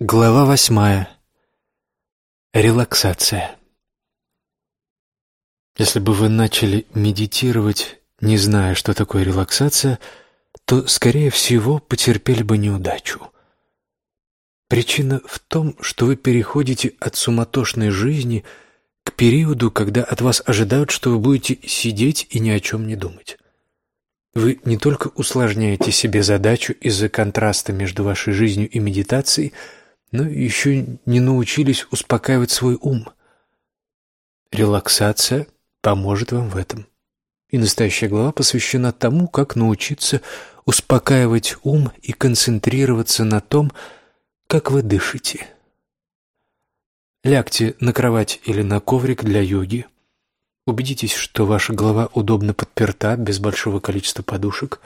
Глава восьмая. Релаксация. Если бы вы начали медитировать, не зная, что такое релаксация, то, скорее всего, потерпели бы неудачу. Причина в том, что вы переходите от суматошной жизни к периоду, когда от вас ожидают, что вы будете сидеть и ни о чем не думать. Вы не только усложняете себе задачу из-за контраста между вашей жизнью и медитацией – но еще не научились успокаивать свой ум. Релаксация поможет вам в этом. И настоящая глава посвящена тому, как научиться успокаивать ум и концентрироваться на том, как вы дышите. Лягте на кровать или на коврик для йоги. Убедитесь, что ваша голова удобно подперта, без большого количества подушек.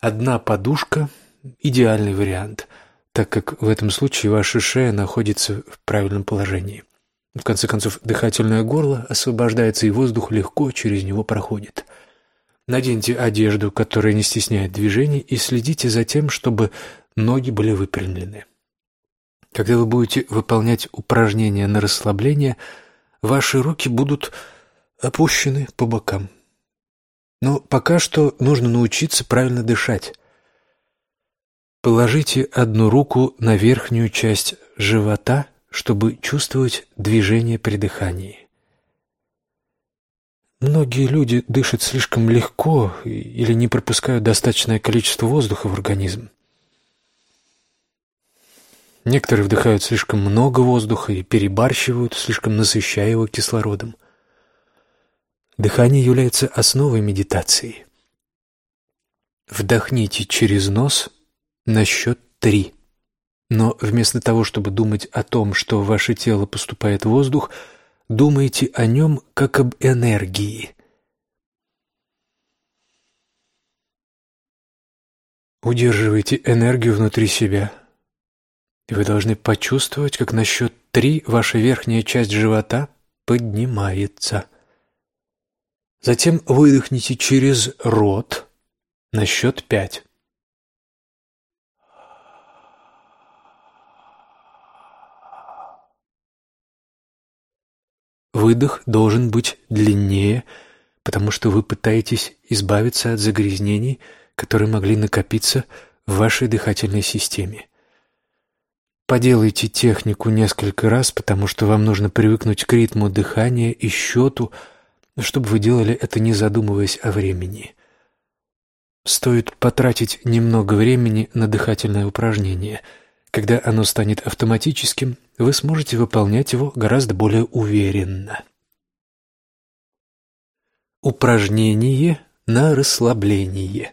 Одна подушка – идеальный вариант – так как в этом случае ваша шея находится в правильном положении. В конце концов, дыхательное горло освобождается, и воздух легко через него проходит. Наденьте одежду, которая не стесняет движений, и следите за тем, чтобы ноги были выпрямлены. Когда вы будете выполнять упражнения на расслабление, ваши руки будут опущены по бокам. Но пока что нужно научиться правильно дышать. Положите одну руку на верхнюю часть живота, чтобы чувствовать движение при дыхании. Многие люди дышат слишком легко или не пропускают достаточное количество воздуха в организм. Некоторые вдыхают слишком много воздуха и перебарщивают, слишком насыщая его кислородом. Дыхание является основой медитации. Вдохните через нос на счет три. Но вместо того, чтобы думать о том, что в ваше тело поступает воздух, думайте о нем как об энергии. Удерживайте энергию внутри себя. И вы должны почувствовать, как на счет три ваша верхняя часть живота поднимается. Затем выдохните через рот на счет пять. Выдох должен быть длиннее, потому что вы пытаетесь избавиться от загрязнений, которые могли накопиться в вашей дыхательной системе. Поделайте технику несколько раз, потому что вам нужно привыкнуть к ритму дыхания и счету, чтобы вы делали это не задумываясь о времени. Стоит потратить немного времени на дыхательное упражнение – когда оно станет автоматическим, вы сможете выполнять его гораздо более уверенно. Упражнение на расслабление.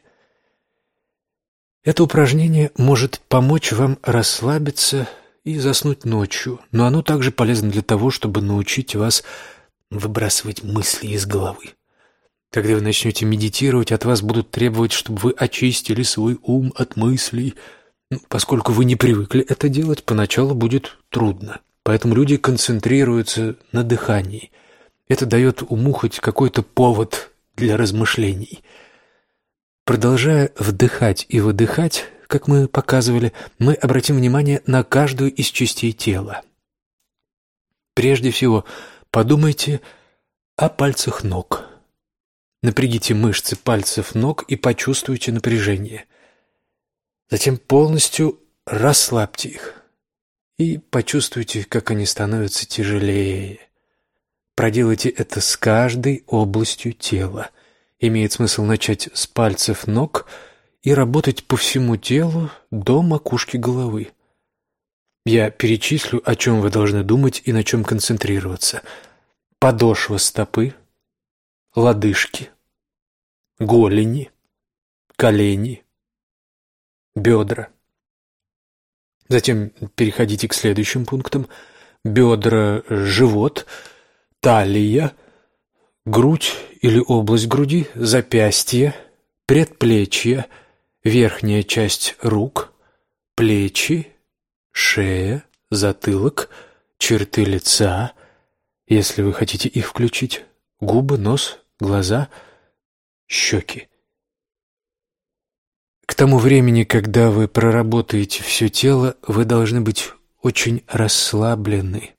Это упражнение может помочь вам расслабиться и заснуть ночью, но оно также полезно для того, чтобы научить вас выбрасывать мысли из головы. Когда вы начнете медитировать, от вас будут требовать, чтобы вы очистили свой ум от мыслей – поскольку вы не привыкли это делать, поначалу будет трудно. Поэтому люди концентрируются на дыхании. Это дает уму хоть какой-то повод для размышлений. Продолжая вдыхать и выдыхать, как мы показывали, мы обратим внимание на каждую из частей тела. Прежде всего, подумайте о пальцах ног. Напрягите мышцы пальцев ног и почувствуйте напряжение. Затем полностью расслабьте их и почувствуйте, как они становятся тяжелее. Проделайте это с каждой областью тела. Имеет смысл начать с пальцев ног и работать по всему телу до макушки головы. Я перечислю, о чем вы должны думать и на чем концентрироваться. Подошва стопы, лодыжки, голени, колени, бедра. Затем переходите к следующим пунктам. Бедра, живот, талия, грудь или область груди, запястье, предплечье, верхняя часть рук, плечи, шея, затылок, черты лица, если вы хотите их включить, губы, нос, глаза, щеки. К тому времени, когда вы проработаете все тело, вы должны быть очень расслаблены.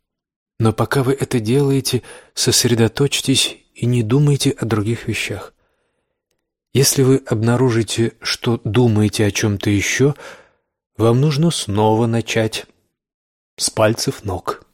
Но пока вы это делаете, сосредоточьтесь и не думайте о других вещах. Если вы обнаружите, что думаете о чем-то еще, вам нужно снова начать с пальцев ног.